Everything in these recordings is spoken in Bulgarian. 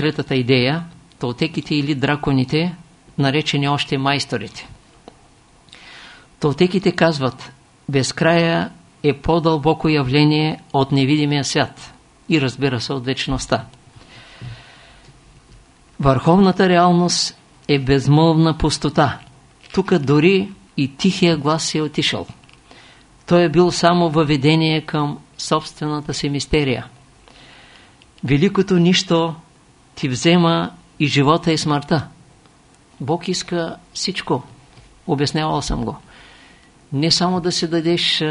третата идея, толтеките или драконите, наречени още майсторите. Толтеките казват, безкрая е по-дълбоко явление от невидимия свят и разбира се от вечността. Върховната реалност е безмълвна пустота. Тук дори и тихия глас си е отишъл. Той е бил само въведение към собствената си мистерия. Великото нищо ти взема и живота и смъртта. Бог иска всичко. Обяснявал съм го. Не само да си дадеш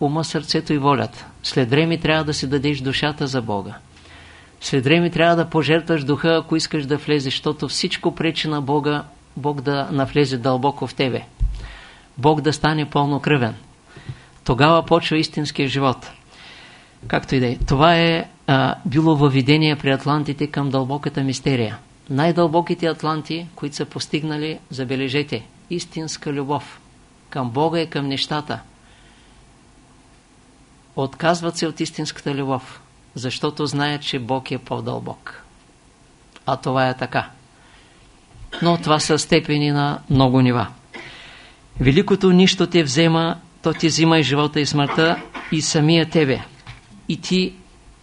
ума, сърцето и волята. След време трябва да си дадеш душата за Бога. След време трябва да пожертваш духа, ако искаш да влезеш, защото всичко пречи на Бога, Бог да навлезе дълбоко в тебе. Бог да стане пълнокръвен. Тогава почва истинския живот. Както и да е. Това е а, било въведение при атлантите към дълбоката мистерия. Най-дълбоките атланти, които са постигнали, забележете, истинска любов към Бога и към нещата. Отказват се от истинската любов, защото знаят, че Бог е по-дълбок. А това е така. Но това са степени на много нива. Великото нищо те взема, то ти взима и живота и смъртта и самия тебе. И ти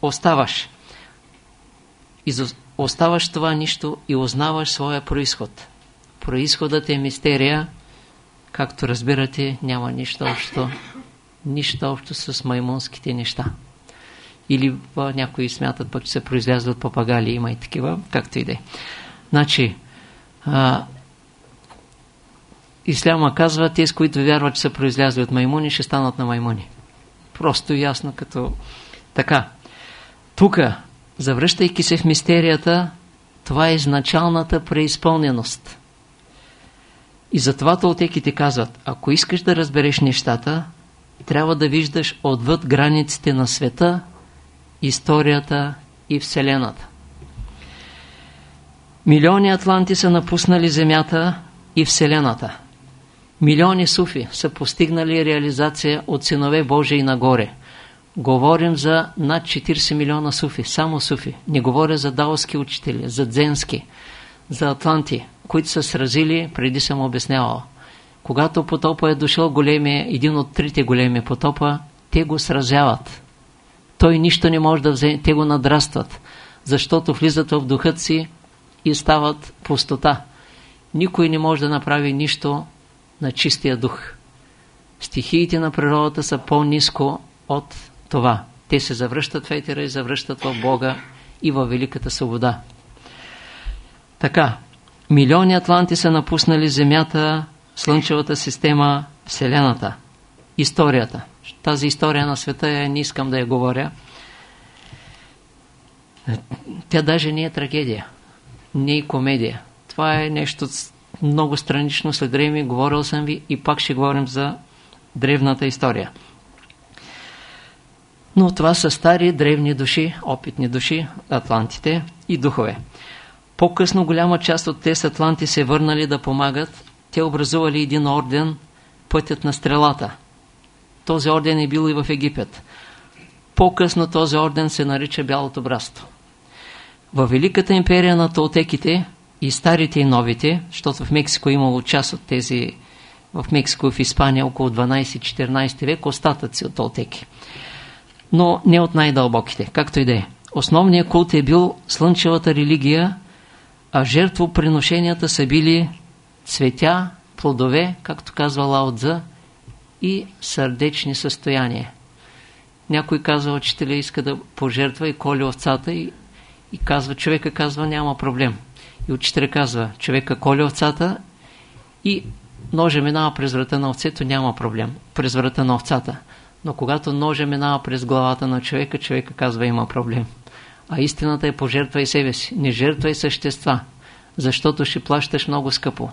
оставаш. Оставаш това нищо и узнаваш своя происход. Происходът е мистерия, както разбирате, няма нищо общо, нищо общо с маймунските неща. Или а, някои смятат пък, че се произлязват папагали, има и такива, както и да е. Значи, а, Исляма казва, тези, които вярват, че са произлязли от маймуни, ще станат на маймуни. Просто ясно като така. Тук, завръщайки се в мистерията, това е изначалната преизпълненост. И затова толтеките казват, ако искаш да разбереш нещата, трябва да виждаш отвъд границите на света, историята и Вселената. Милиони атланти са напуснали Земята и Вселената. Милиони суфи са постигнали реализация от синове Божии нагоре. Говорим за над 40 милиона суфи, само суфи. Не говоря за даоски учители, за дзенски, за атланти, които са сразили, преди съм обяснявал. Когато потопа е дошъл големия, един от трите големи потопа, те го сразяват. Той нищо не може да вземе, те го надрастват, защото влизат в духът си и стават пустота. Никой не може да направи нищо на чистия дух. Стихиите на природата са по-низко от това. Те се завръщат в етера и завръщат в Бога и в великата свобода. Така, милиони атланти са напуснали Земята, Слънчевата система, Вселената, историята. Тази история на света я не искам да я говоря. Тя даже не е трагедия, не е комедия. Това е нещо много странично след време, говорил съм ви и пак ще говорим за древната история. Но това са стари древни души, опитни души, атлантите и духове. По-късно голяма част от тези атланти се върнали да помагат. Те образували един орден, пътят на стрелата. Този орден е бил и в Египет. По-късно този орден се нарича Бялото братство. Във Великата империя на толтеките и старите и новите, защото в Мексико е имало част от тези, в Мексико и в Испания около 12-14 век, остатъци от толтеки. Но не от най-дълбоките, както и да е. Основният култ е бил слънчевата религия, а жертвоприношенията са били цветя, плодове, както казва Лаотза, и сърдечни състояния. Някой казва, учителя иска да пожертва и коли овцата и, и казва, човека казва, няма проблем. И учителя казва, човека коли овцата и ножа минава през врата на овцето, няма проблем. През врата на овцата. Но когато ножа минава през главата на човека, човека казва, има проблем. А истината е пожертвай себе си. Не жертвай същества, защото ще плащаш много скъпо.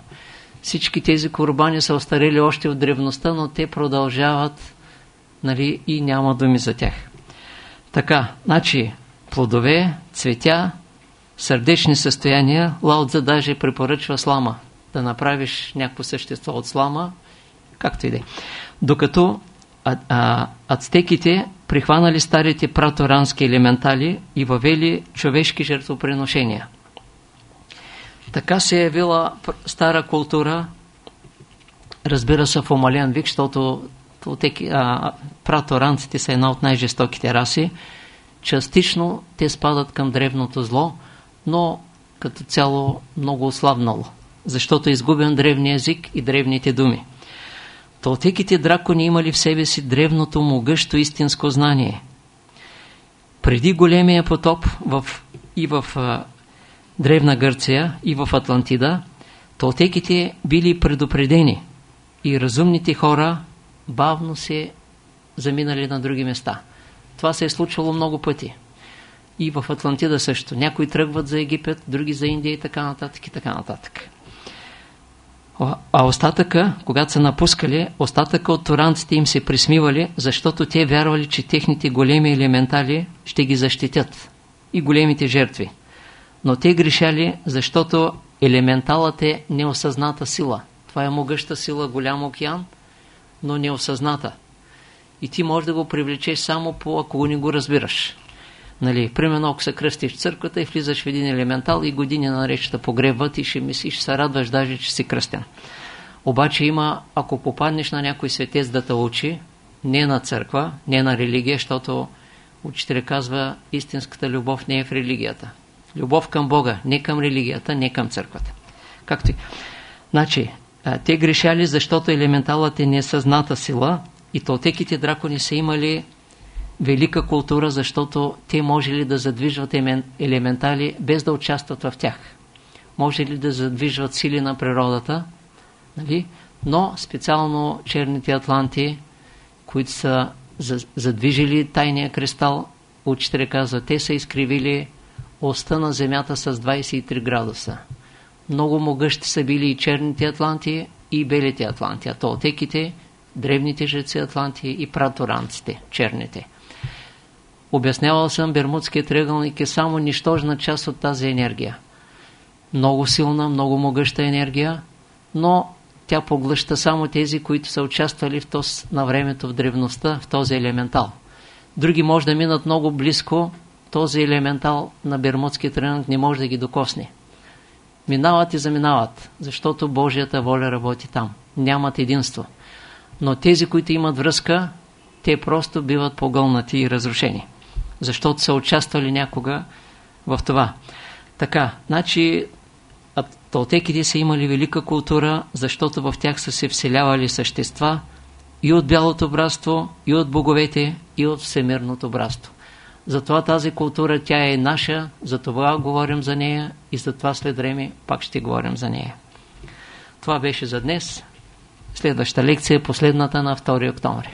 Всички тези корбани са остарели още от древността, но те продължават нали, и няма думи за тях. Така, значи, плодове, цветя, сърдечни състояния, Лаудза даже препоръчва слама. Да направиш някакво същество от слама, както и да е. Докато а, а, ацтеките прихванали старите праторански елементали и въвели човешки жертвоприношения. Така се е явила стара култура, разбира се в умален вик, защото праторанците са една от най-жестоките раси. Частично те спадат към древното зло, но като цяло много ослабнало, защото е изгубен древния език и древните думи. Толтеките дракони имали в себе си древното могъщо истинско знание. Преди големия потоп в, и в а, Древна Гърция, и в Атлантида, толтеките били предупредени и разумните хора бавно се заминали на други места. Това се е случвало много пъти. И в Атлантида също. Някои тръгват за Египет, други за Индия и така нататък и така нататък. А остатъка, когато са напускали, остатъка от туранците им се присмивали, защото те вярвали, че техните големи елементали ще ги защитят и големите жертви. Но те грешали, защото елементалът е неосъзната сила. Това е могъща сила, голям океан, но неосъзната. И ти можеш да го привлечеш само по, ако не го разбираш. Нали, примерно, ако се кръстиш в църквата и влизаш в един елементал и години нарече да погребват и ще мислиш, ще се радваш даже, че си кръстен. Обаче има, ако попаднеш на някой светец да те учи, не на църква, не на религия, защото учителя казва, истинската любов не е в религията. Любов към Бога, не към религията, не към църквата. Както и. Значи, те грешали, защото елементалът е несъзната сила и толтеките дракони са имали велика култура, защото те може ли да задвижват елементали без да участват в тях. Може ли да задвижват сили на природата, нали? но специално черните атланти, които са задвижили тайния кристал, учителя казва, те са изкривили оста на Земята с 23 градуса. Много могъщи са били и черните атланти, и белите атланти, а толтеките, древните жреци атланти и праторанците, черните. Обяснявал съм, Бермудският триъгълник е само нищожна част от тази енергия. Много силна, много могъща енергия, но тя поглъща само тези, които са участвали в този, на времето в древността, в този елементал. Други може да минат много близко, този елементал на Бермудския триъгълник не може да ги докосне. Минават и заминават, защото Божията воля работи там. Нямат единство. Но тези, които имат връзка, те просто биват погълнати и разрушени защото са участвали някога в това. Така, значи толтеките са имали велика култура, защото в тях са се вселявали същества и от бялото братство, и от боговете, и от всемирното братство. Затова тази култура, тя е наша, затова говорим за нея и затова след време пак ще говорим за нея. Това беше за днес. Следваща лекция е последната на 2 октомври.